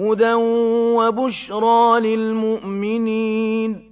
هُدًى وَبُشْرَىٰ لِلْمُؤْمِنِينَ